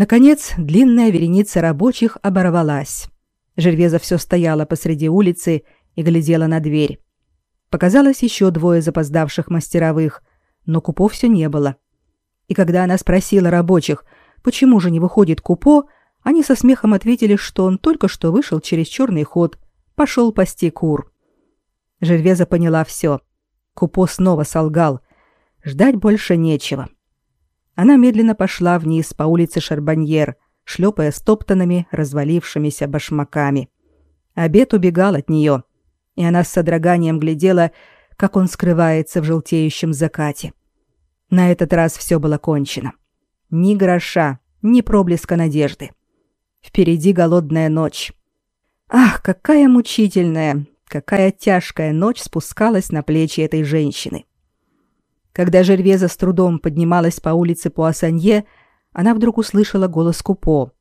Наконец, длинная вереница рабочих оборвалась. Жервеза все стояла посреди улицы и глядела на дверь. Показалось еще двое запоздавших мастеровых, но Купо все не было. И когда она спросила рабочих, почему же не выходит Купо, они со смехом ответили, что он только что вышел через черный ход, пошел пасти кур. Жервеза поняла все. Купо снова солгал. Ждать больше нечего. Она медленно пошла вниз по улице Шарбаньер, шлепая стоптанными, развалившимися башмаками. Обед убегал от нее, и она с содроганием глядела, как он скрывается в желтеющем закате. На этот раз все было кончено. Ни гроша, ни проблеска надежды. Впереди голодная ночь. Ах, какая мучительная, какая тяжкая ночь спускалась на плечи этой женщины. Когда Жервеза с трудом поднималась по улице Пуассанье, она вдруг услышала голос Купо.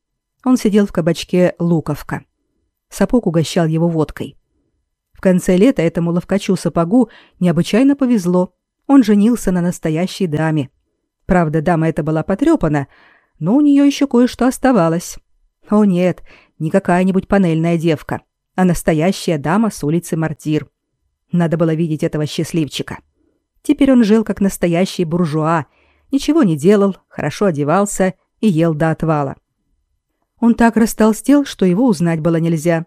Он сидел в кабачке «Луковка». Сапог угощал его водкой. В конце лета этому ловкачу-сапогу необычайно повезло. Он женился на настоящей даме. Правда, дама эта была потрепана, но у нее еще кое-что оставалось. О нет, не какая-нибудь панельная девка, а настоящая дама с улицы Мартир. Надо было видеть этого счастливчика. Теперь он жил как настоящий буржуа, ничего не делал, хорошо одевался и ел до отвала. Он так растолстел, что его узнать было нельзя.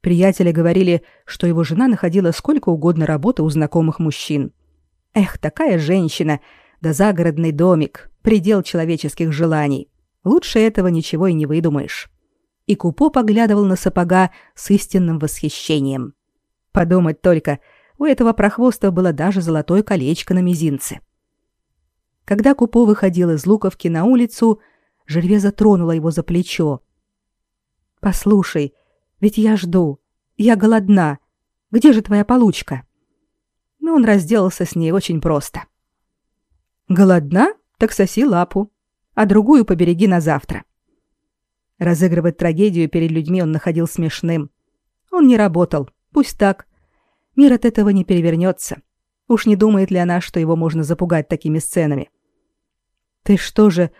Приятели говорили, что его жена находила сколько угодно работы у знакомых мужчин. Эх, такая женщина, да загородный домик, предел человеческих желаний. Лучше этого ничего и не выдумаешь. И Купо поглядывал на сапога с истинным восхищением. Подумать только, у этого прохвоста было даже золотое колечко на мизинце. Когда Купо выходил из Луковки на улицу, Жервеза тронула его за плечо. «Послушай, ведь я жду. Я голодна. Где же твоя получка?» Но он разделался с ней очень просто. «Голодна? Так соси лапу а другую побереги на завтра. Разыгрывать трагедию перед людьми он находил смешным. Он не работал, пусть так. Мир от этого не перевернется. Уж не думает ли она, что его можно запугать такими сценами? «Ты что же,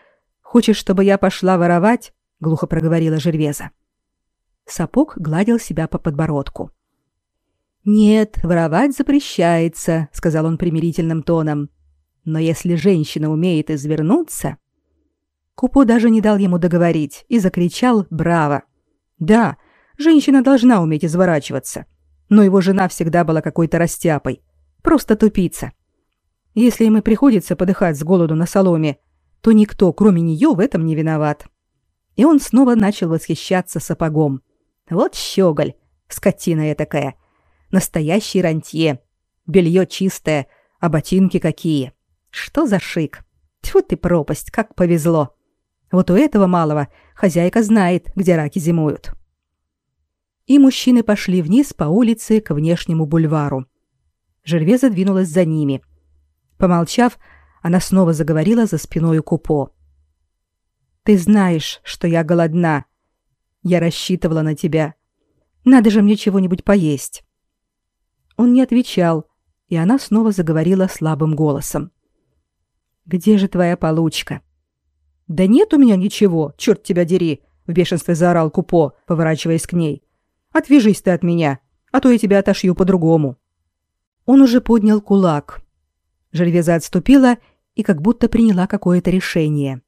хочешь, чтобы я пошла воровать?» — глухо проговорила Жервеза. Сапог гладил себя по подбородку. «Нет, воровать запрещается», — сказал он примирительным тоном. «Но если женщина умеет извернуться...» Купо даже не дал ему договорить и закричал «Браво!». Да, женщина должна уметь изворачиваться, но его жена всегда была какой-то растяпой, просто тупица. Если им и приходится подыхать с голоду на соломе, то никто, кроме нее, в этом не виноват. И он снова начал восхищаться сапогом. Вот щеголь, скотина такая, настоящий рантье, белье чистое, а ботинки какие. Что за шик? Тьфу ты пропасть, как повезло. Вот у этого малого хозяйка знает, где раки зимуют. И мужчины пошли вниз по улице к внешнему бульвару. Жерве задвинулась за ними. Помолчав, она снова заговорила за спиной Купо. «Ты знаешь, что я голодна. Я рассчитывала на тебя. Надо же мне чего-нибудь поесть». Он не отвечал, и она снова заговорила слабым голосом. «Где же твоя получка?» «Да нет у меня ничего, черт тебя дери!» — в бешенстве заорал Купо, поворачиваясь к ней. «Отвяжись ты от меня, а то я тебя отошью по-другому». Он уже поднял кулак. Жервеза отступила и как будто приняла какое-то решение.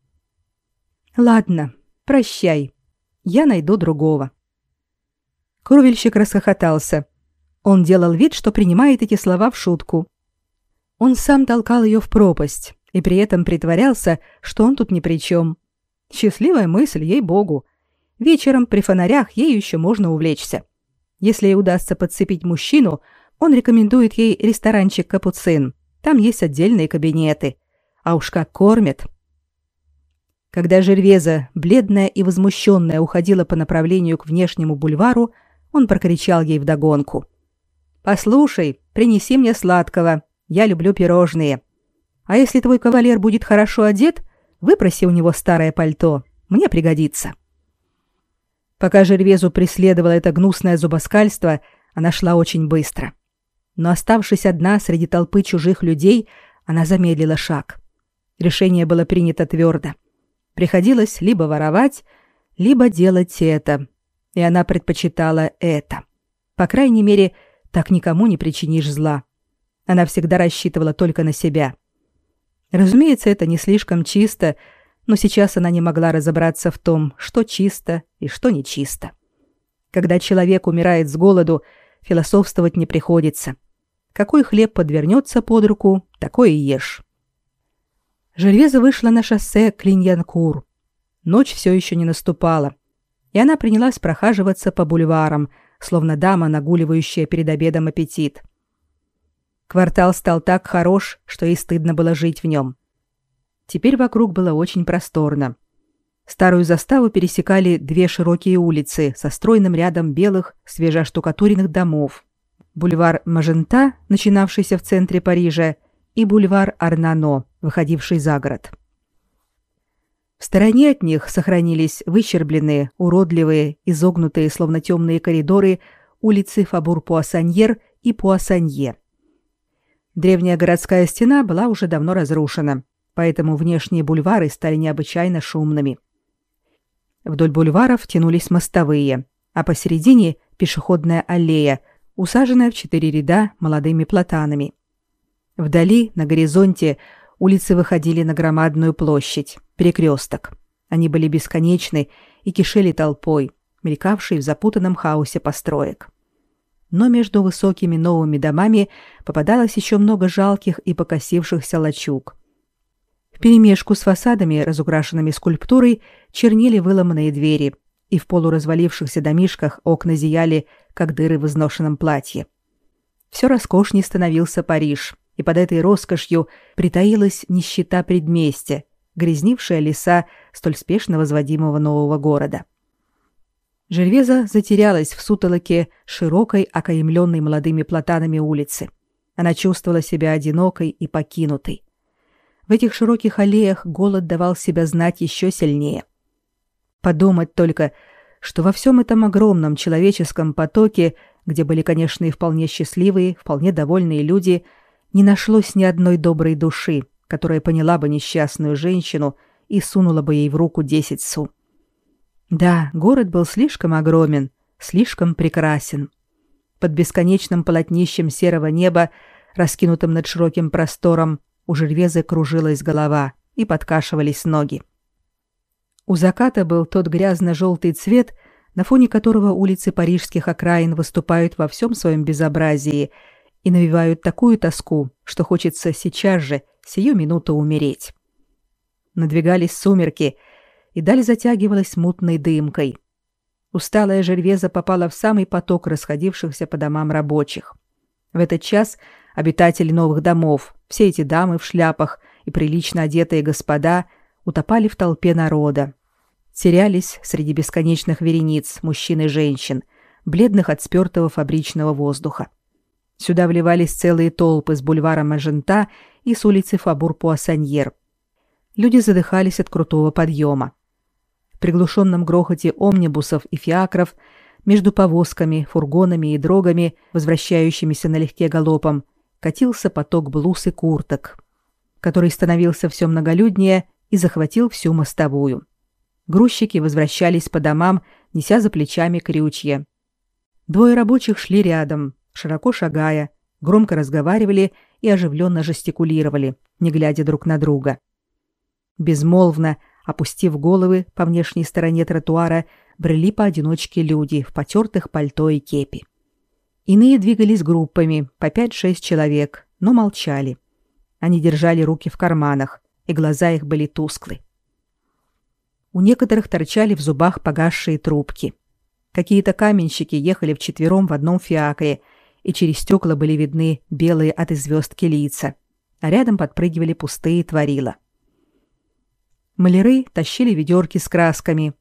«Ладно, прощай. Я найду другого». Кровельщик расхохотался. Он делал вид, что принимает эти слова в шутку. Он сам толкал ее в пропасть, и при этом притворялся, что он тут ни при чем. Счастливая мысль, ей-богу. Вечером при фонарях ей еще можно увлечься. Если ей удастся подцепить мужчину, он рекомендует ей ресторанчик «Капуцин». Там есть отдельные кабинеты. А уж как кормят. Когда Жервеза, бледная и возмущенная, уходила по направлению к внешнему бульвару, он прокричал ей вдогонку. «Послушай, принеси мне сладкого. Я люблю пирожные. А если твой кавалер будет хорошо одет, выпроси у него старое пальто. Мне пригодится. Пока Жервезу преследовало это гнусное зубоскальство, она шла очень быстро. Но оставшись одна среди толпы чужих людей, она замедлила шаг. Решение было принято твердо. Приходилось либо воровать, либо делать это. И она предпочитала это. По крайней мере, так никому не причинишь зла. Она всегда рассчитывала только на себя. Разумеется, это не слишком чисто, но сейчас она не могла разобраться в том, что чисто и что нечисто. Когда человек умирает с голоду, философствовать не приходится. Какой хлеб подвернется под руку, такой и ешь. Жильвеза вышла на шоссе Клиньянкур. Ночь все еще не наступала, и она принялась прохаживаться по бульварам, словно дама, нагуливающая перед обедом аппетит. Квартал стал так хорош, что и стыдно было жить в нем. Теперь вокруг было очень просторно. Старую заставу пересекали две широкие улицы со стройным рядом белых, свежештукатуренных домов. Бульвар Мажента, начинавшийся в центре Парижа, и бульвар Арнано, выходивший за город. В стороне от них сохранились выщербленные, уродливые, изогнутые, словно темные коридоры, улицы Фабур-Пуассаньер и Пуассанье. Древняя городская стена была уже давно разрушена, поэтому внешние бульвары стали необычайно шумными. Вдоль бульваров тянулись мостовые, а посередине – пешеходная аллея, усаженная в четыре ряда молодыми платанами. Вдали, на горизонте, улицы выходили на громадную площадь, перекресток. Они были бесконечны и кишели толпой, мелькавшей в запутанном хаосе построек. Но между высокими новыми домами попадалось еще много жалких и покосившихся лачуг. Вперемешку с фасадами, разукрашенными скульптурой, чернели выломанные двери, и в полуразвалившихся домишках окна зияли, как дыры в изношенном платье. Все роскошней становился Париж, и под этой роскошью притаилась нищета предместья, грязнившая леса столь спешно возводимого нового города. Жервеза затерялась в сутолоке широкой, окаемленной молодыми платанами улицы. Она чувствовала себя одинокой и покинутой. В этих широких аллеях голод давал себя знать еще сильнее. Подумать только, что во всем этом огромном человеческом потоке, где были, конечно, и вполне счастливые, вполне довольные люди – не нашлось ни одной доброй души, которая поняла бы несчастную женщину и сунула бы ей в руку десять су. Да, город был слишком огромен, слишком прекрасен. Под бесконечным полотнищем серого неба, раскинутым над широким простором, у Жервезы кружилась голова и подкашивались ноги. У заката был тот грязно-желтый цвет, на фоне которого улицы парижских окраин выступают во всем своем безобразии – и навевают такую тоску, что хочется сейчас же, сию минуту умереть. Надвигались сумерки, и даль затягивалась мутной дымкой. Усталая Жервеза попала в самый поток расходившихся по домам рабочих. В этот час обитатели новых домов, все эти дамы в шляпах и прилично одетые господа утопали в толпе народа. Терялись среди бесконечных верениц мужчин и женщин, бледных от спёртого фабричного воздуха. Сюда вливались целые толпы с бульвара Мажента и с улицы Фабур-Пуассаньер. Люди задыхались от крутого подъема. В приглушенном грохоте омнибусов и фиакров между повозками, фургонами и дрогами, возвращающимися налегке галопом, катился поток блуз и курток, который становился все многолюднее и захватил всю мостовую. Грузчики возвращались по домам, неся за плечами крючья. Двое рабочих шли рядом, широко шагая, громко разговаривали и оживленно жестикулировали, не глядя друг на друга. Безмолвно, опустив головы по внешней стороне тротуара, брели поодиночке люди в потертых пальто и кепи. Иные двигались группами, по пять-шесть человек, но молчали. Они держали руки в карманах, и глаза их были тусклы. У некоторых торчали в зубах погасшие трубки. Какие-то каменщики ехали вчетвером в одном фиакре – и через стекла были видны белые от звездки лица, а рядом подпрыгивали пустые творила. Маляры тащили ведерки с красками.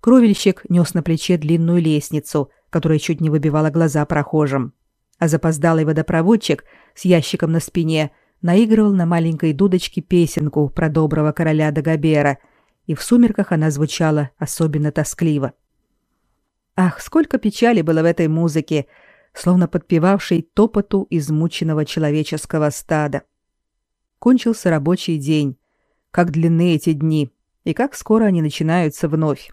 Кровельщик нес на плече длинную лестницу, которая чуть не выбивала глаза прохожим. А запоздалый водопроводчик с ящиком на спине наигрывал на маленькой дудочке песенку про доброго короля Дагобера, и в сумерках она звучала особенно тоскливо. Ах, сколько печали было в этой музыке, словно подпевавший топоту измученного человеческого стада. Кончился рабочий день. Как длинны эти дни, и как скоро они начинаются вновь.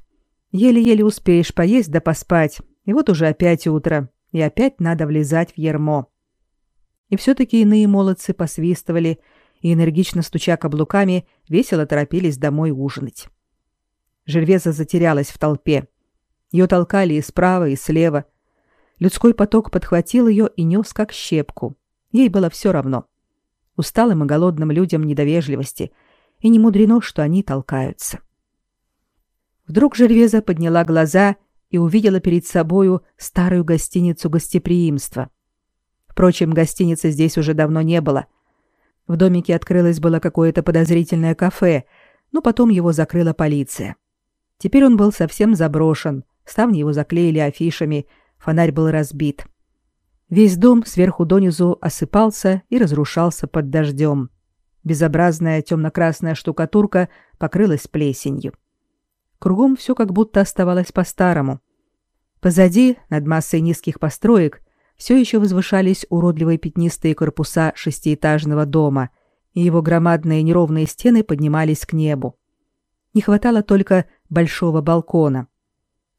Еле-еле успеешь поесть да поспать, и вот уже опять утро, и опять надо влезать в ермо. И все-таки иные молодцы посвистывали и, энергично стуча каблуками, весело торопились домой ужинать. Жервеза затерялась в толпе. Ее толкали и справа, и слева. Людской поток подхватил ее и нес как щепку. Ей было все равно. Усталым и голодным людям недовежливости, и не мудрено, что они толкаются. Вдруг Жервеза подняла глаза и увидела перед собою старую гостиницу гостеприимства. Впрочем, гостиницы здесь уже давно не было. В домике открылось было какое-то подозрительное кафе, но потом его закрыла полиция. Теперь он был совсем заброшен, ставни его заклеили афишами, фонарь был разбит. Весь дом сверху донизу осыпался и разрушался под дождем. Безобразная темно-красная штукатурка покрылась плесенью. Кругом все как будто оставалось по-старому. Позади, над массой низких построек, все еще возвышались уродливые пятнистые корпуса шестиэтажного дома, и его громадные неровные стены поднимались к небу. Не хватало только большого балкона.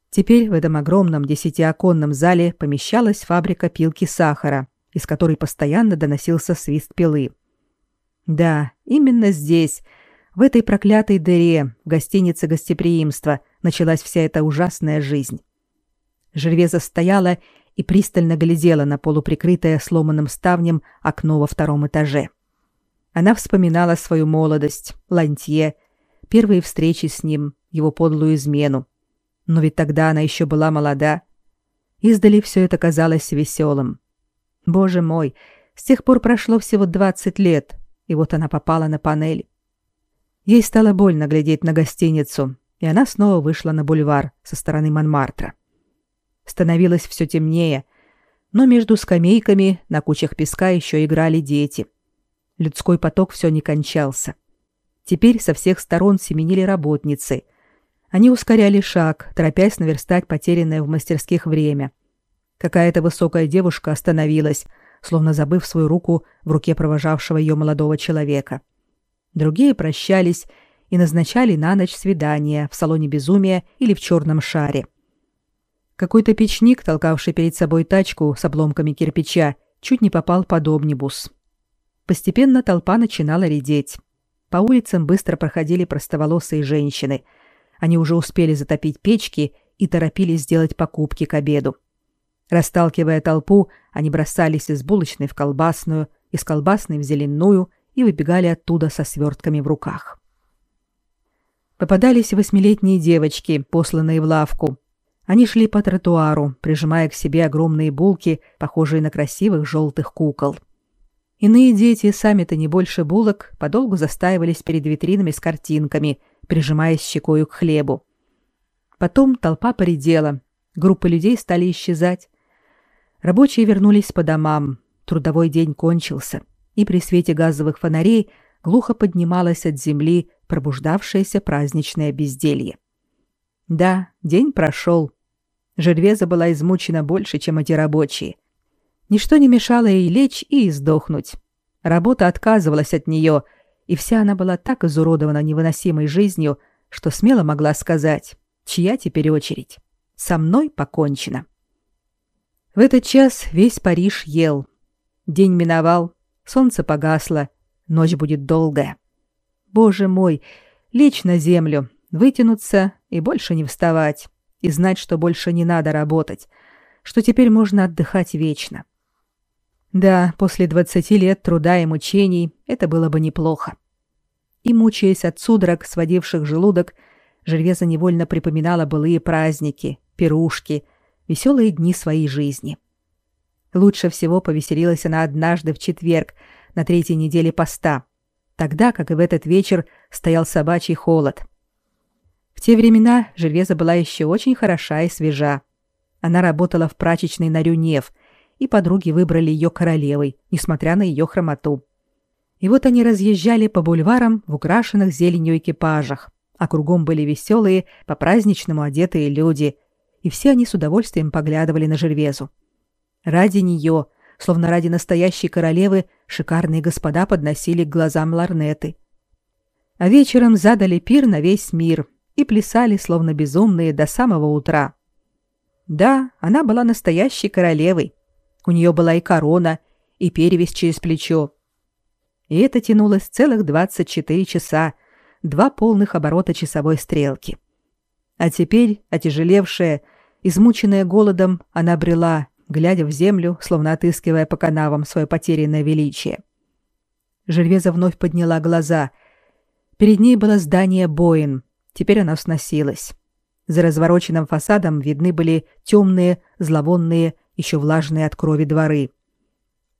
Теперь в этом огромном десятиоконном зале помещалась фабрика пилки сахара, из которой постоянно доносился свист пилы. Да, именно здесь, в этой проклятой дыре, в гостинице гостеприимства, началась вся эта ужасная жизнь. Жервеза стояла и пристально глядела на полуприкрытое сломанным ставнем окно во втором этаже. Она вспоминала свою молодость, Лантье, первые встречи с ним, его подлую измену. Но ведь тогда она еще была молода. Издали все это казалось веселым. Боже мой, с тех пор прошло всего двадцать лет, и вот она попала на панель. Ей стало больно глядеть на гостиницу, и она снова вышла на бульвар со стороны Монмартра. Становилось все темнее, но между скамейками на кучах песка еще играли дети. Людской поток все не кончался. Теперь со всех сторон семенили работницы. Они ускоряли шаг, торопясь наверстать потерянное в мастерских время. Какая-то высокая девушка остановилась, словно забыв свою руку в руке провожавшего ее молодого человека. Другие прощались и назначали на ночь свидание в салоне безумия или в черном шаре. Какой-то печник, толкавший перед собой тачку с обломками кирпича, чуть не попал под обнибус. Постепенно толпа начинала редеть. По улицам быстро проходили простоволосые женщины. Они уже успели затопить печки и торопились сделать покупки к обеду. Расталкивая толпу, они бросались из булочной в колбасную, из колбасной в зеленую и выбегали оттуда со свертками в руках. Попадались восьмилетние девочки, посланные в лавку. Они шли по тротуару, прижимая к себе огромные булки, похожие на красивых желтых кукол. Иные дети, сами-то не больше булок, подолгу застаивались перед витринами с картинками, прижимаясь щекою к хлебу. Потом толпа поредела, группы людей стали исчезать. Рабочие вернулись по домам, трудовой день кончился, и при свете газовых фонарей глухо поднималось от земли пробуждавшееся праздничное безделье. Да, день прошел. Жервеза была измучена больше, чем эти рабочие — Ничто не мешало ей лечь и издохнуть. Работа отказывалась от нее, и вся она была так изуродована невыносимой жизнью, что смело могла сказать, чья теперь очередь. Со мной покончено. В этот час весь Париж ел. День миновал, солнце погасло, ночь будет долгая. Боже мой, лечь на землю, вытянуться и больше не вставать, и знать, что больше не надо работать, что теперь можно отдыхать вечно. Да, после двадцати лет труда и мучений это было бы неплохо. И, мучаясь от судорог, сводивших желудок, Жервеза невольно припоминала былые праздники, пирушки, веселые дни своей жизни. Лучше всего повеселилась она однажды в четверг, на третьей неделе поста, тогда, как и в этот вечер, стоял собачий холод. В те времена Жервеза была еще очень хороша и свежа. Она работала в прачечной на Рюнев – и подруги выбрали ее королевой, несмотря на ее хромоту. И вот они разъезжали по бульварам в украшенных зеленью экипажах, а кругом были веселые, по-праздничному одетые люди, и все они с удовольствием поглядывали на Жервезу. Ради нее, словно ради настоящей королевы, шикарные господа подносили к глазам ларнеты. А вечером задали пир на весь мир и плясали, словно безумные, до самого утра. Да, она была настоящей королевой. У нее была и корона, и перевязь через плечо. И это тянулось целых 24 часа, два полных оборота часовой стрелки. А теперь, отяжелевшая, измученная голодом, она брела, глядя в землю, словно отыскивая по канавам свое потерянное величие. Жервеза вновь подняла глаза. Перед ней было здание Боин. Теперь оно сносилось. За развороченным фасадом видны были темные, зловонные, еще влажные от крови дворы.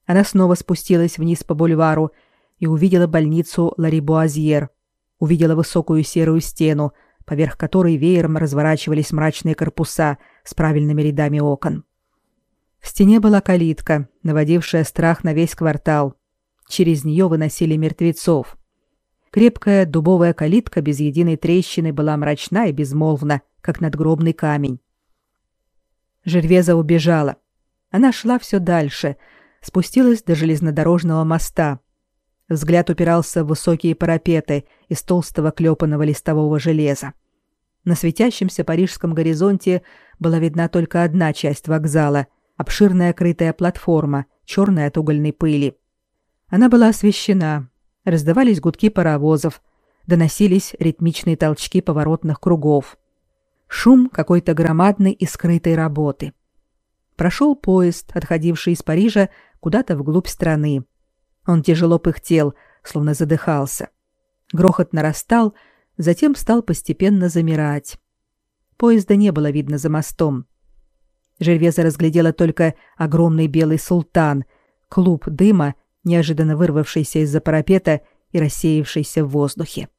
Она снова спустилась вниз по бульвару и увидела больницу Ларибуазьер, увидела высокую серую стену, поверх которой веером разворачивались мрачные корпуса с правильными рядами окон. В стене была калитка, наводившая страх на весь квартал. Через нее выносили мертвецов. Крепкая дубовая калитка без единой трещины была мрачна и безмолвна, как надгробный камень. Жервеза убежала. Она шла все дальше, спустилась до железнодорожного моста. Взгляд упирался в высокие парапеты из толстого клепанного листового железа. На светящемся парижском горизонте была видна только одна часть вокзала — обширная крытая платформа, черная от угольной пыли. Она была освещена. Раздавались гудки паровозов, доносились ритмичные толчки поворотных кругов. Шум какой-то громадной и скрытой работы. Прошел поезд, отходивший из Парижа куда-то вглубь страны. Он тяжело пыхтел, словно задыхался. Грохот нарастал, затем стал постепенно замирать. Поезда не было видно за мостом. Жервеза разглядела только огромный белый султан, клуб дыма, неожиданно вырвавшийся из-за парапета и рассеявшийся в воздухе.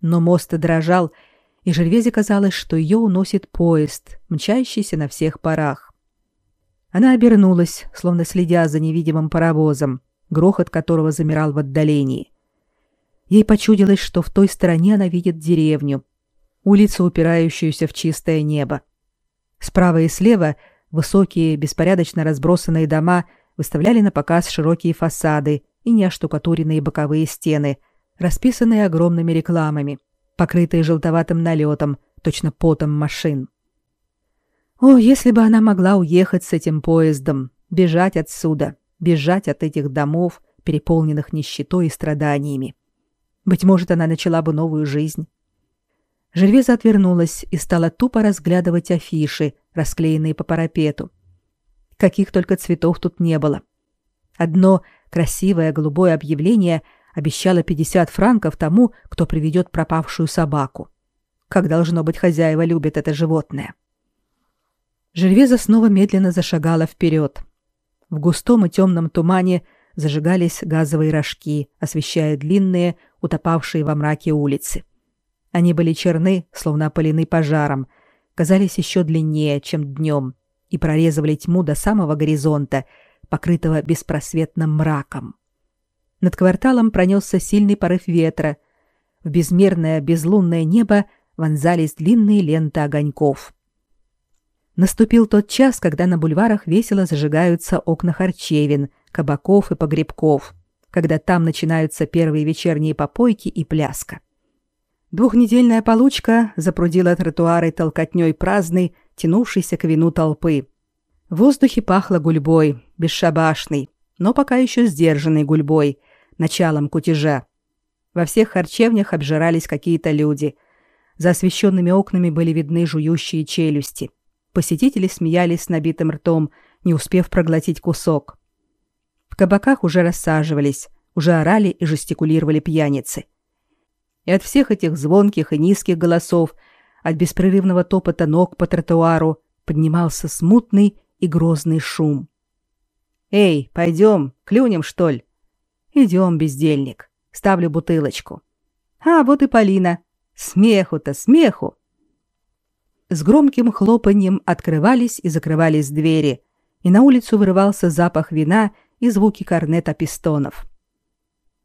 Но мост дрожал, и Жервезе казалось, что ее уносит поезд, мчащийся на всех парах. Она обернулась, словно следя за невидимым паровозом грохот которого замирал в отдалении. Ей почудилось, что в той стороне она видит деревню, улицу, упирающуюся в чистое небо. Справа и слева высокие, беспорядочно разбросанные дома выставляли на показ широкие фасады и неоштукатуренные боковые стены, расписанные огромными рекламами, покрытые желтоватым налетом, точно потом машин. О, если бы она могла уехать с этим поездом, бежать отсюда, бежать от этих домов, переполненных нищетой и страданиями. Быть может, она начала бы новую жизнь. Жервеза отвернулась и стала тупо разглядывать афиши, расклеенные по парапету. Каких только цветов тут не было. Одно красивое голубое объявление обещало 50 франков тому, кто приведет пропавшую собаку. Как должно быть, хозяева любят это животное. Жервеза снова медленно зашагала вперед. В густом и темном тумане зажигались газовые рожки, освещая длинные, утопавшие во мраке улицы. Они были черны, словно опалены пожаром, казались еще длиннее, чем днем, и прорезывали тьму до самого горизонта, покрытого беспросветным мраком. Над кварталом пронесся сильный порыв ветра. В безмерное безлунное небо вонзались длинные ленты огоньков. Наступил тот час, когда на бульварах весело зажигаются окна харчевин, кабаков и погребков, когда там начинаются первые вечерние попойки и пляска. Двухнедельная получка запрудила тротуары толкотней праздной, тянувшейся к вину толпы. В воздухе пахло гульбой, бесшабашной, но пока еще сдержанной гульбой, началом кутежа. Во всех харчевнях обжирались какие-то люди. За освещенными окнами были видны жующие челюсти. Посетители смеялись с набитым ртом, не успев проглотить кусок. В кабаках уже рассаживались, уже орали и жестикулировали пьяницы. И от всех этих звонких и низких голосов, от беспрерывного топота ног по тротуару поднимался смутный и грозный шум. «Эй, пойдем, клюнем, что ли?» «Идем, бездельник. Ставлю бутылочку». «А, вот и Полина. Смеху-то, смеху!» С громким хлопаньем открывались и закрывались двери, и на улицу вырывался запах вина и звуки корнета пистонов.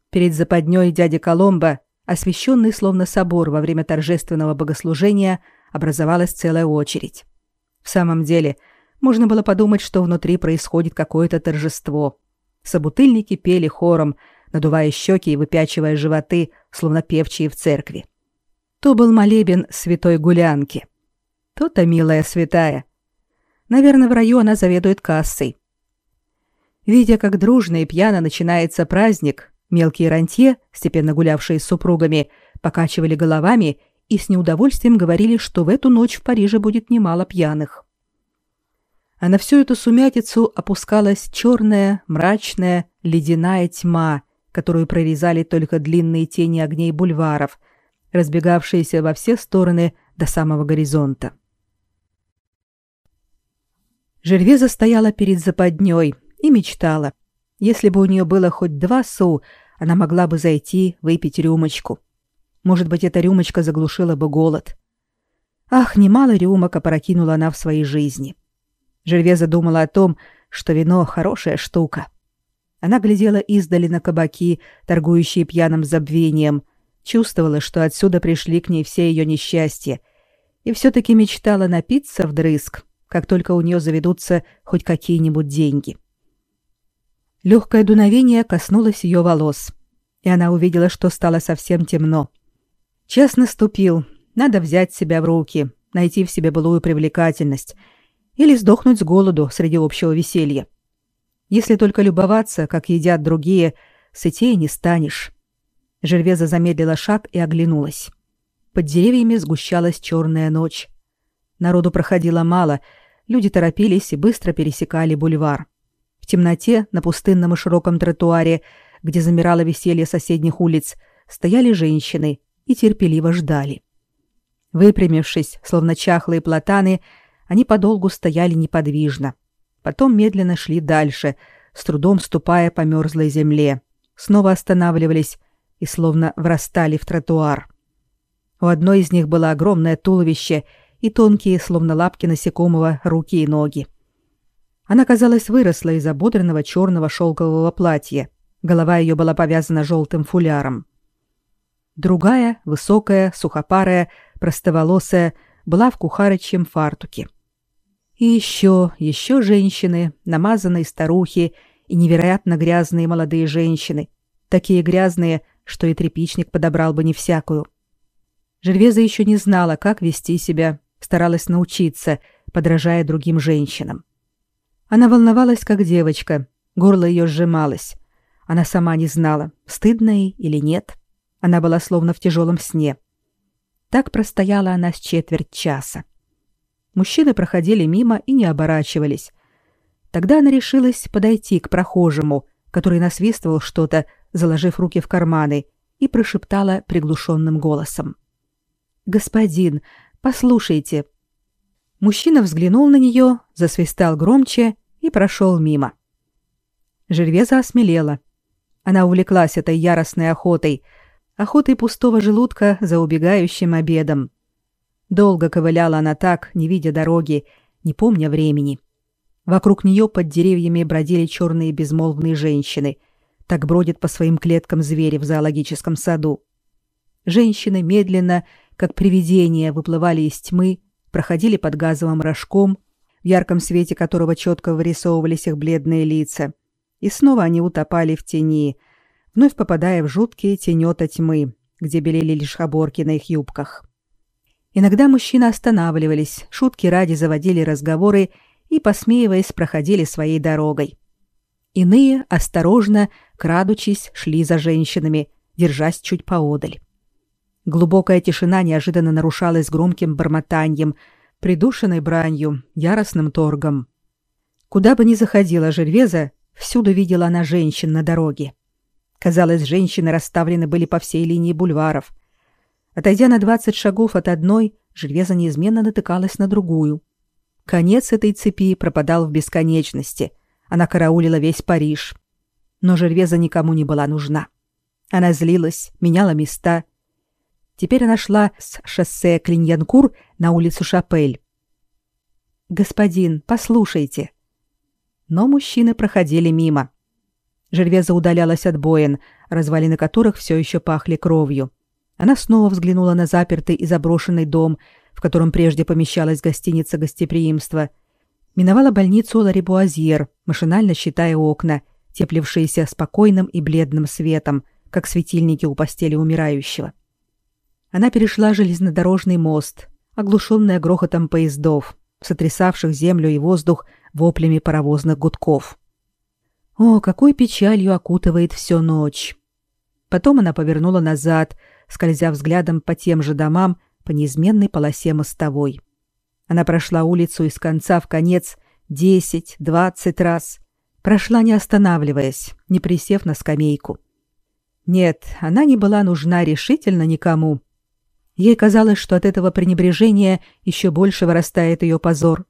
Перед западней дяди Коломбо, освещенный словно собор во время торжественного богослужения, образовалась целая очередь. В самом деле, можно было подумать, что внутри происходит какое-то торжество. Собутыльники пели хором, надувая щеки и выпячивая животы, словно певчие в церкви. То был молебен святой гулянки. То-то милая святая. Наверное, в раю она заведует кассой. Видя, как дружно и пьяно начинается праздник, мелкие рантье, степенно гулявшие с супругами, покачивали головами и с неудовольствием говорили, что в эту ночь в Париже будет немало пьяных. А на всю эту сумятицу опускалась черная, мрачная, ледяная тьма, которую прорезали только длинные тени огней бульваров, разбегавшиеся во все стороны до самого горизонта. Жервеза стояла перед западней и мечтала. Если бы у нее было хоть два су, она могла бы зайти, выпить рюмочку. Может быть, эта рюмочка заглушила бы голод. Ах, немало рюмок опрокинула она в своей жизни. Жервеза думала о том, что вино — хорошая штука. Она глядела издали на кабаки, торгующие пьяным забвением, чувствовала, что отсюда пришли к ней все ее несчастья, и все-таки мечтала напиться вдрызг, как только у нее заведутся хоть какие-нибудь деньги. Легкое дуновение коснулось ее волос, и она увидела, что стало совсем темно. Час наступил, надо взять себя в руки, найти в себе былую привлекательность или сдохнуть с голоду среди общего веселья. Если только любоваться, как едят другие, сытее не станешь. Жервеза замедлила шаг и оглянулась. Под деревьями сгущалась черная ночь. Народу проходило мало — Люди торопились и быстро пересекали бульвар. В темноте на пустынном и широком тротуаре, где замирало веселье соседних улиц, стояли женщины и терпеливо ждали. Выпрямившись, словно чахлые платаны, они подолгу стояли неподвижно. Потом медленно шли дальше, с трудом ступая по мерзлой земле. Снова останавливались и словно врастали в тротуар. У одной из них было огромное туловище — и тонкие, словно лапки насекомого, руки и ноги. Она, казалось, выросла из ободренного черного шелкового платья. Голова ее была повязана желтым фуляром. Другая, высокая, сухопарая, простоволосая, была в кухарочьем фартуке. И еще, еще женщины, намазанные старухи и невероятно грязные молодые женщины, такие грязные, что и тряпичник подобрал бы не всякую. Жервеза еще не знала, как вести себя старалась научиться, подражая другим женщинам. Она волновалась, как девочка, горло ее сжималось. Она сама не знала, стыдно ей или нет. Она была словно в тяжелом сне. Так простояла она с четверть часа. Мужчины проходили мимо и не оборачивались. Тогда она решилась подойти к прохожему, который насвистывал что-то, заложив руки в карманы, и прошептала приглушенным голосом. «Господин, Послушайте». Мужчина взглянул на нее, засвистал громче и прошел мимо. Жервеза осмелела. Она увлеклась этой яростной охотой, охотой пустого желудка за убегающим обедом. Долго ковыляла она так, не видя дороги, не помня времени. Вокруг нее под деревьями бродили черные безмолвные женщины. Так бродят по своим клеткам звери в зоологическом саду. Женщины медленно, как привидения, выплывали из тьмы, проходили под газовым рожком, в ярком свете которого четко вырисовывались их бледные лица. И снова они утопали в тени, вновь попадая в жуткие тенета тьмы, где белели лишь оборки на их юбках. Иногда мужчины останавливались, шутки ради заводили разговоры и, посмеиваясь, проходили своей дорогой. Иные, осторожно, крадучись, шли за женщинами, держась чуть поодаль. Глубокая тишина неожиданно нарушалась громким бормотанием, придушенной бранью, яростным торгом. Куда бы ни заходила Жервеза, всюду видела она женщин на дороге. Казалось, женщины расставлены были по всей линии бульваров. Отойдя на двадцать шагов от одной, Жервеза неизменно натыкалась на другую. Конец этой цепи пропадал в бесконечности. Она караулила весь Париж. Но Жервеза никому не была нужна. Она злилась, меняла места — Теперь она шла с шоссе Клиньянкур на улицу Шапель. «Господин, послушайте». Но мужчины проходили мимо. Жервеза удалялась от боен, развалины которых все еще пахли кровью. Она снова взглянула на запертый и заброшенный дом, в котором прежде помещалась гостиница гостеприимства. Миновала больницу Ларибуазьер, машинально считая окна, теплившиеся спокойным и бледным светом, как светильники у постели умирающего. Она перешла железнодорожный мост, оглушенная грохотом поездов, сотрясавших землю и воздух воплями паровозных гудков. О, какой печалью окутывает всю ночь! Потом она повернула назад, скользя взглядом по тем же домам по неизменной полосе мостовой. Она прошла улицу из конца в конец десять, двадцать раз. Прошла не останавливаясь, не присев на скамейку. Нет, она не была нужна решительно никому. Ей казалось, что от этого пренебрежения еще больше вырастает ее позор.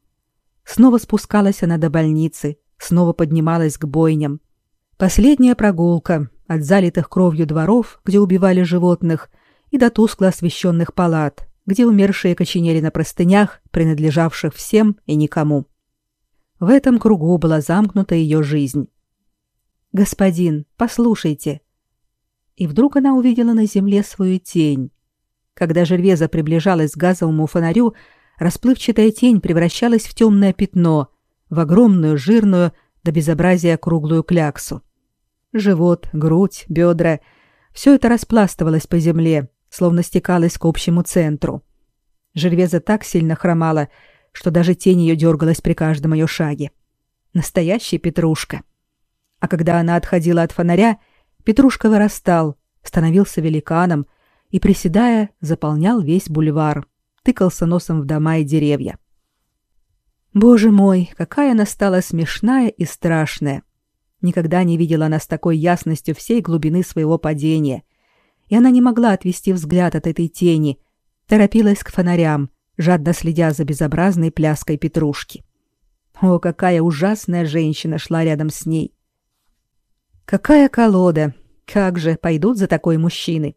Снова спускалась она до больницы, снова поднималась к бойням. Последняя прогулка от залитых кровью дворов, где убивали животных, и до тускло освещенных палат, где умершие коченели на простынях, принадлежавших всем и никому. В этом кругу была замкнута ее жизнь. «Господин, послушайте!» И вдруг она увидела на земле свою тень. Когда Жервеза приближалась к газовому фонарю, расплывчатая тень превращалась в темное пятно, в огромную, жирную, до безобразия круглую кляксу. Живот, грудь, бедра — все это распластывалось по земле, словно стекалось к общему центру. Жервеза так сильно хромала, что даже тень ее дергалась при каждом ее шаге. Настоящая петрушка. А когда она отходила от фонаря, петрушка вырастал, становился великаном и, приседая, заполнял весь бульвар, тыкался носом в дома и деревья. Боже мой, какая она стала смешная и страшная. Никогда не видела она с такой ясностью всей глубины своего падения. И она не могла отвести взгляд от этой тени, торопилась к фонарям, жадно следя за безобразной пляской петрушки. О, какая ужасная женщина шла рядом с ней. Какая колода! Как же пойдут за такой мужчины?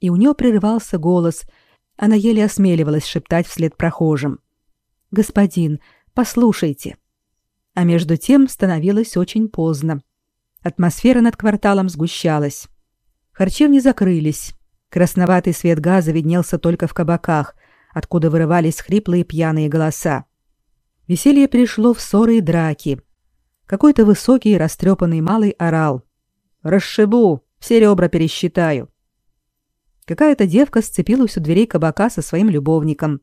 И у нее прерывался голос. Она еле осмеливалась шептать вслед прохожим. «Господин, послушайте». А между тем становилось очень поздно. Атмосфера над кварталом сгущалась. Харчевни закрылись. Красноватый свет газа виднелся только в кабаках, откуда вырывались хриплые пьяные голоса. Веселье перешло в ссоры и драки. Какой-то высокий растрепанный малый орал. «Расшибу! Все ребра пересчитаю!» Какая-то девка сцепилась у дверей кабака со своим любовником.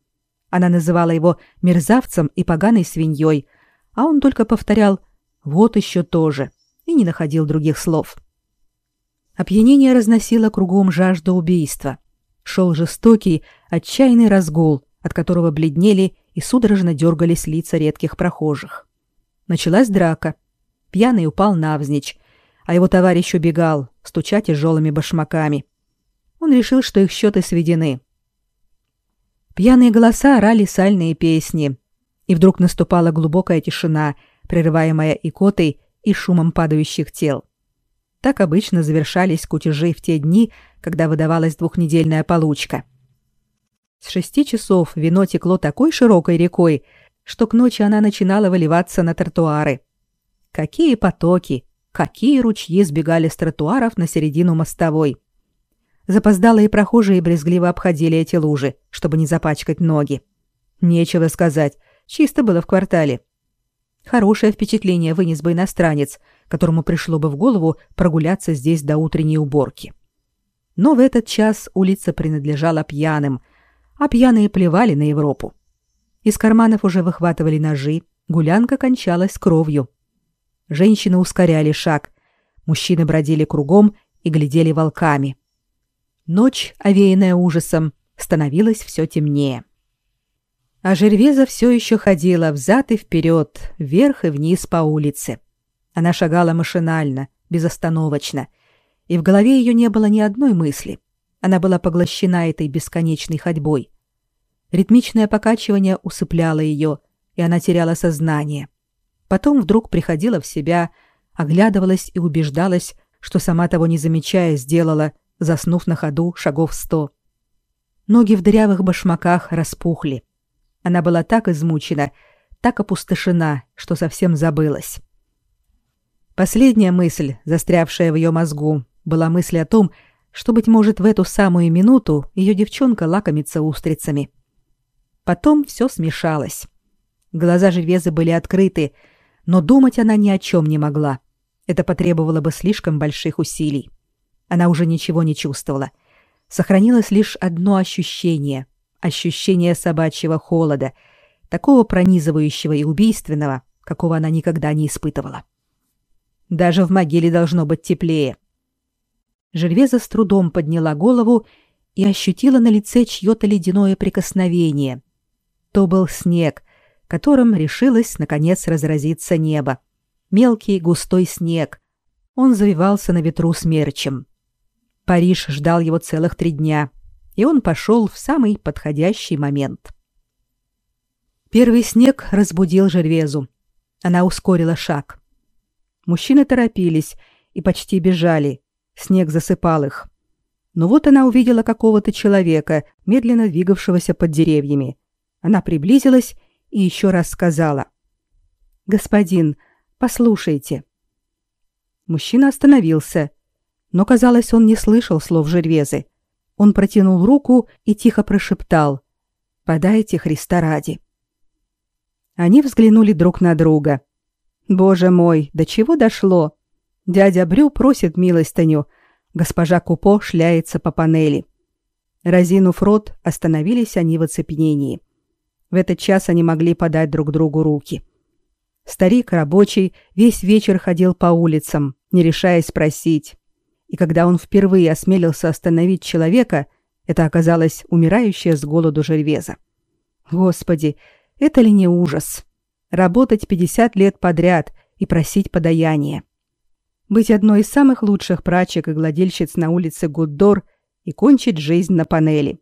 Она называла его мерзавцем и поганой свиньей, а он только повторял «вот еще тоже» и не находил других слов. Опьянение разносило кругом жажду убийства. Шел жестокий, отчаянный разгул, от которого бледнели и судорожно дергались лица редких прохожих. Началась драка. Пьяный упал навзничь, а его товарищ убегал, стуча тяжелыми башмаками. Он решил, что их счеты сведены. Пьяные голоса орали сальные песни, и вдруг наступала глубокая тишина, прерываемая икотой и шумом падающих тел. Так обычно завершались кутежи в те дни, когда выдавалась двухнедельная получка. С шести часов вино текло такой широкой рекой, что к ночи она начинала выливаться на тротуары. Какие потоки, какие ручьи сбегали с тротуаров на середину мостовой. Запоздалые прохожие брезгливо обходили эти лужи, чтобы не запачкать ноги. Нечего сказать, чисто было в квартале. Хорошее впечатление вынес бы иностранец, которому пришло бы в голову прогуляться здесь до утренней уборки. Но в этот час улица принадлежала пьяным, а пьяные плевали на Европу. Из карманов уже выхватывали ножи, гулянка кончалась кровью. Женщины ускоряли шаг, мужчины бродили кругом и глядели волками. Ночь, овеянная ужасом, становилась все темнее. А Жервеза все еще ходила взад и вперед, вверх и вниз по улице. Она шагала машинально, безостановочно, и в голове ее не было ни одной мысли. Она была поглощена этой бесконечной ходьбой. Ритмичное покачивание усыпляло ее, и она теряла сознание. Потом вдруг приходила в себя, оглядывалась и убеждалась, что сама того не замечая сделала – заснув на ходу шагов сто. Ноги в дырявых башмаках распухли. Она была так измучена, так опустошена, что совсем забылась. Последняя мысль, застрявшая в ее мозгу, была мысль о том, что, быть может, в эту самую минуту ее девчонка лакомится устрицами. Потом все смешалось. Глаза Живезы были открыты, но думать она ни о чем не могла. Это потребовало бы слишком больших усилий. Она уже ничего не чувствовала. Сохранилось лишь одно ощущение — ощущение собачьего холода, такого пронизывающего и убийственного, какого она никогда не испытывала. Даже в могиле должно быть теплее. Жильвеза с трудом подняла голову и ощутила на лице чье-то ледяное прикосновение. То был снег, которым решилось, наконец, разразиться небо. Мелкий густой снег. Он завивался на ветру смерчем. Париж ждал его целых три дня, и он пошел в самый подходящий момент. Первый снег разбудил Жервезу. Она ускорила шаг. Мужчины торопились и почти бежали. Снег засыпал их. Но вот она увидела какого-то человека, медленно двигавшегося под деревьями. Она приблизилась и еще раз сказала. «Господин, послушайте». Мужчина остановился но, казалось, он не слышал слов Жервезы. Он протянул руку и тихо прошептал «Подайте Христа ради». Они взглянули друг на друга. «Боже мой, до чего дошло? Дядя Брю просит милостыню, госпожа Купо шляется по панели». Разинув рот, остановились они в оцепенении. В этот час они могли подать друг другу руки. Старик рабочий весь вечер ходил по улицам, не решаясь спросить, и когда он впервые осмелился остановить человека, это оказалось умирающая с голоду Жервеза. Господи, это ли не ужас? Работать 50 лет подряд и просить подаяния. Быть одной из самых лучших прачек и гладильщиц на улице Гуддор и кончить жизнь на панели.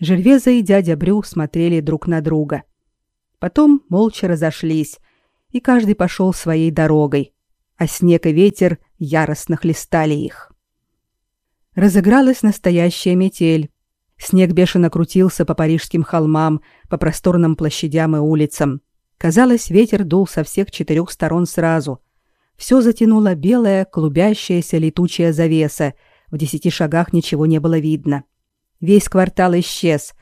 Жервеза и дядя Брю смотрели друг на друга. Потом молча разошлись, и каждый пошел своей дорогой, а снег и ветер яростно хлестали их. Разыгралась настоящая метель. Снег бешено крутился по парижским холмам, по просторным площадям и улицам. Казалось, ветер дул со всех четырех сторон сразу. Все затянуло белая, клубящаяся летучая завеса. В десяти шагах ничего не было видно. Весь квартал исчез.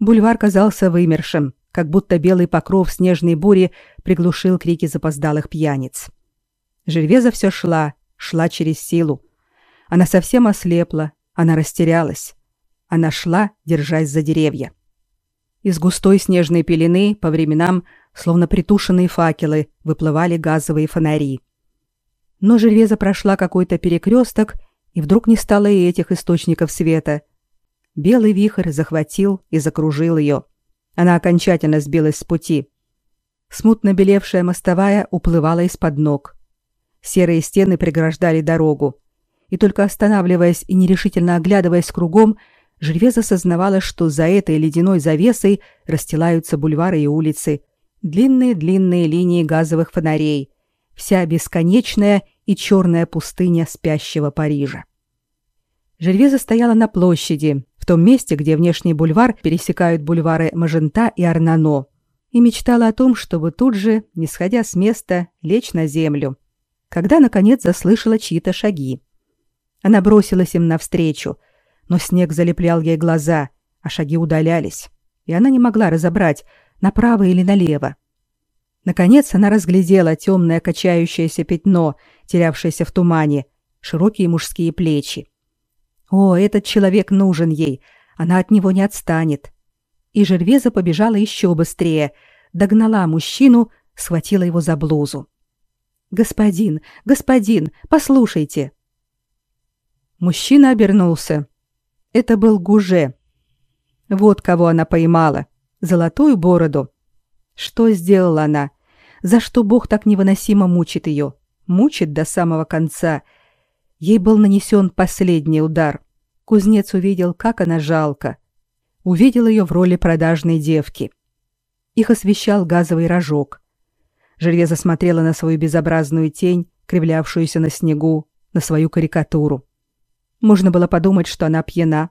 Бульвар казался вымершим, как будто белый покров снежной бури приглушил крики запоздалых пьяниц. Жервеза все шла, шла через силу. Она совсем ослепла, она растерялась. Она шла, держась за деревья. Из густой снежной пелены по временам, словно притушенные факелы, выплывали газовые фонари. Но Жервеза прошла какой-то перекресток, и вдруг не стало и этих источников света. Белый вихрь захватил и закружил ее. Она окончательно сбилась с пути. Смутно белевшая мостовая уплывала из-под ног. Серые стены преграждали дорогу. И только останавливаясь и нерешительно оглядываясь кругом, Жильвез осознавала, что за этой ледяной завесой расстилаются бульвары и улицы, длинные-длинные линии газовых фонарей, вся бесконечная и черная пустыня спящего Парижа. Жильвеза стояла на площади, в том месте, где внешний бульвар пересекают бульвары Мажента и Арнано, и мечтала о том, чтобы тут же, не сходя с места, лечь на землю когда, наконец, заслышала чьи-то шаги. Она бросилась им навстречу, но снег залеплял ей глаза, а шаги удалялись, и она не могла разобрать, направо или налево. Наконец она разглядела темное качающееся пятно, терявшееся в тумане, широкие мужские плечи. О, этот человек нужен ей, она от него не отстанет. И Жервеза побежала еще быстрее, догнала мужчину, схватила его за блузу. Господин, господин, послушайте. Мужчина обернулся. Это был Гуже. Вот кого она поймала. Золотую бороду. Что сделала она? За что Бог так невыносимо мучит ее? Мучит до самого конца. Ей был нанесен последний удар. Кузнец увидел, как она жалко. Увидел ее в роли продажной девки. Их освещал газовый рожок. Жилье засмотрела на свою безобразную тень, кривлявшуюся на снегу, на свою карикатуру. Можно было подумать, что она пьяна.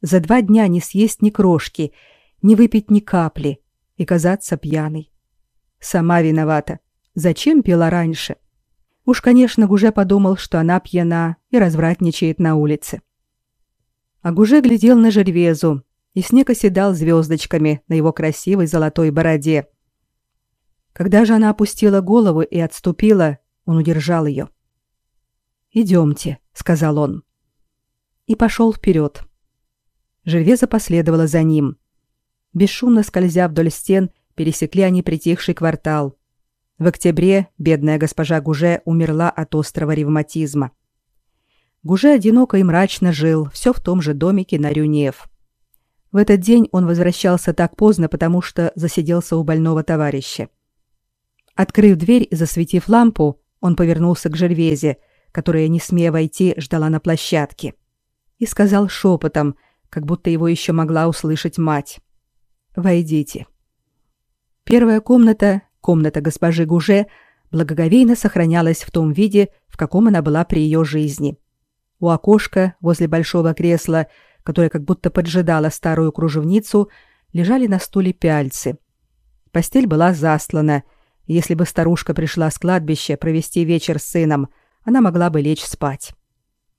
За два дня не съесть ни крошки, не выпить ни капли и казаться пьяной. Сама виновата. Зачем пила раньше? Уж, конечно, Гуже подумал, что она пьяна и развратничает на улице. А Гуже глядел на Жервезу, и снег оседал звездочками на его красивой золотой бороде. Когда же она опустила голову и отступила, Он удержал ее. «Идемте», — сказал он. И пошел вперед. Жервеза последовала за ним. Бесшумно скользя вдоль стен, пересекли они притихший квартал. В октябре бедная госпожа Гуже умерла от острого ревматизма. Гуже одиноко и мрачно жил, все в том же домике на Рюнев. В этот день он возвращался так поздно, потому что засиделся у больного товарища. Открыв дверь и засветив лампу, он повернулся к Жервезе, которая, не смея войти, ждала на площадке, и сказал шепотом, как будто его еще могла услышать мать. «Войдите». Первая комната, комната госпожи Гуже, благоговейно сохранялась в том виде, в каком она была при ее жизни. У окошка, возле большого кресла, которое как будто поджидало старую кружевницу, лежали на стуле пяльцы. Постель была заслана, если бы старушка пришла с кладбища провести вечер с сыном, она могла бы лечь спать.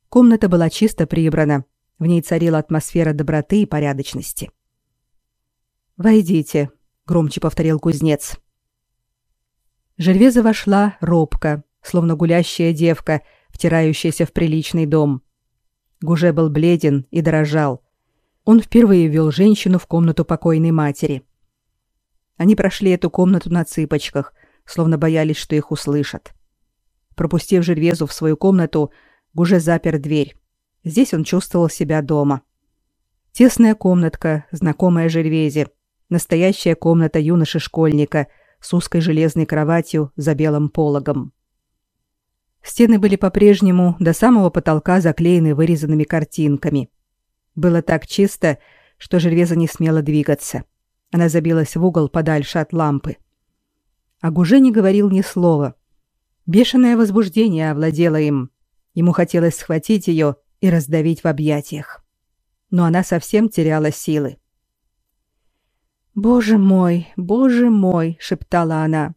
Комната была чисто прибрана, в ней царила атмосфера доброты и порядочности. «Войдите», — громче повторил кузнец. Жервеза вошла робко, словно гулящая девка, втирающаяся в приличный дом. Гуже был бледен и дрожал. Он впервые ввел женщину в комнату покойной матери. Они прошли эту комнату на цыпочках, словно боялись, что их услышат. Пропустив Жервезу в свою комнату, Гуже запер дверь. Здесь он чувствовал себя дома. Тесная комнатка, знакомая Жервезе. Настоящая комната юноши-школьника с узкой железной кроватью за белым пологом. Стены были по-прежнему до самого потолка заклеены вырезанными картинками. Было так чисто, что Жервеза не смела двигаться. Она забилась в угол подальше от лампы. А Гуже не говорил ни слова. Бешеное возбуждение овладело им. Ему хотелось схватить ее и раздавить в объятиях. Но она совсем теряла силы. «Боже мой, боже мой!» — шептала она.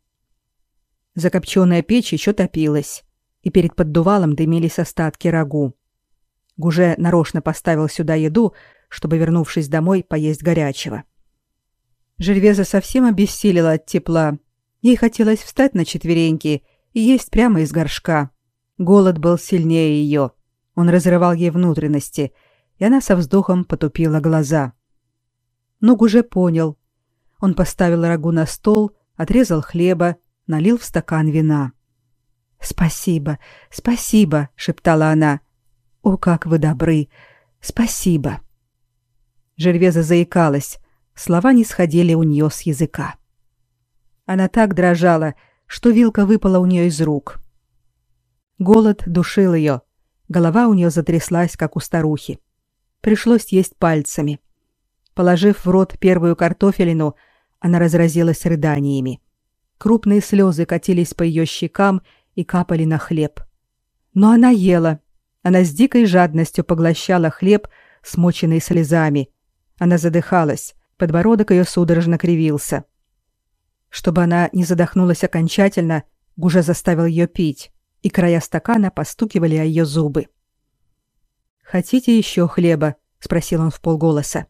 Закопченная печь еще топилась и перед поддувалом дымились остатки рагу. Гуже нарочно поставил сюда еду, чтобы, вернувшись домой, поесть горячего. Жильвеза совсем обессилила от тепла. Ей хотелось встать на четвереньки и есть прямо из горшка. Голод был сильнее ее. Он разрывал ей внутренности, и она со вздохом потупила глаза. Но Гуже понял. Он поставил рагу на стол, отрезал хлеба, налил в стакан вина. «Спасибо, спасибо», — шептала она. «О, как вы добры! Спасибо!» Жервеза заикалась, слова не сходили у нее с языка. Она так дрожала, что вилка выпала у нее из рук. Голод душил ее, голова у нее затряслась, как у старухи. Пришлось есть пальцами. Положив в рот первую картофелину, она разразилась рыданиями. Крупные слезы катились по ее щекам и капали на хлеб. Но она ела. Она с дикой жадностью поглощала хлеб, смоченный слезами. Она задыхалась, подбородок ее судорожно кривился. Чтобы она не задохнулась окончательно, Гужа заставил ее пить, и края стакана постукивали о ее зубы. «Хотите еще хлеба?» — спросил он в полголоса.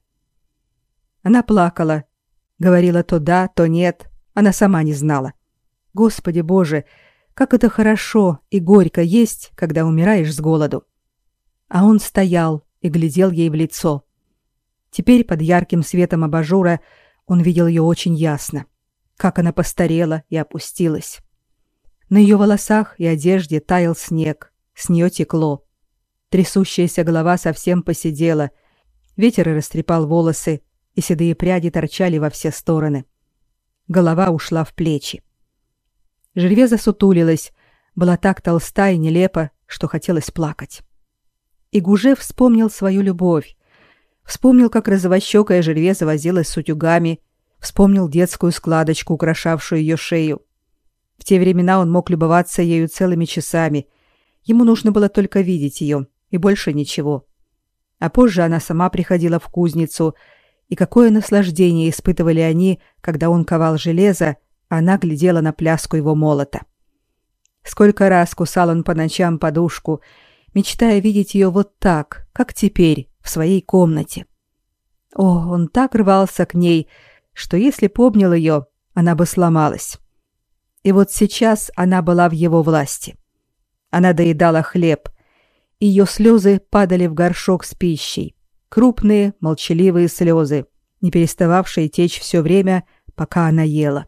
Она плакала, говорила то да, то нет, она сама не знала. Господи Боже, как это хорошо и горько есть, когда умираешь с голоду. А он стоял и глядел ей в лицо. Теперь под ярким светом абажура он видел ее очень ясно, как она постарела и опустилась. На ее волосах и одежде таял снег, с нее текло. Трясущаяся голова совсем посидела, ветер растрепал волосы, и седые пряди торчали во все стороны. Голова ушла в плечи. Жервеза сутулилась, была так толста и нелепа, что хотелось плакать. И Гуже вспомнил свою любовь. Вспомнил, как розовощекая Жервеза возилась с утюгами, вспомнил детскую складочку, украшавшую ее шею. В те времена он мог любоваться ею целыми часами. Ему нужно было только видеть ее, и больше ничего. А позже она сама приходила в кузницу, и какое наслаждение испытывали они, когда он ковал железо, она глядела на пляску его молота. Сколько раз кусал он по ночам подушку, мечтая видеть ее вот так, как теперь, в своей комнате. О, он так рвался к ней, что если помнил ее, она бы сломалась. И вот сейчас она была в его власти. Она доедала хлеб. Ее слезы падали в горшок с пищей. Крупные, молчаливые слезы, не перестававшие течь все время, пока она ела.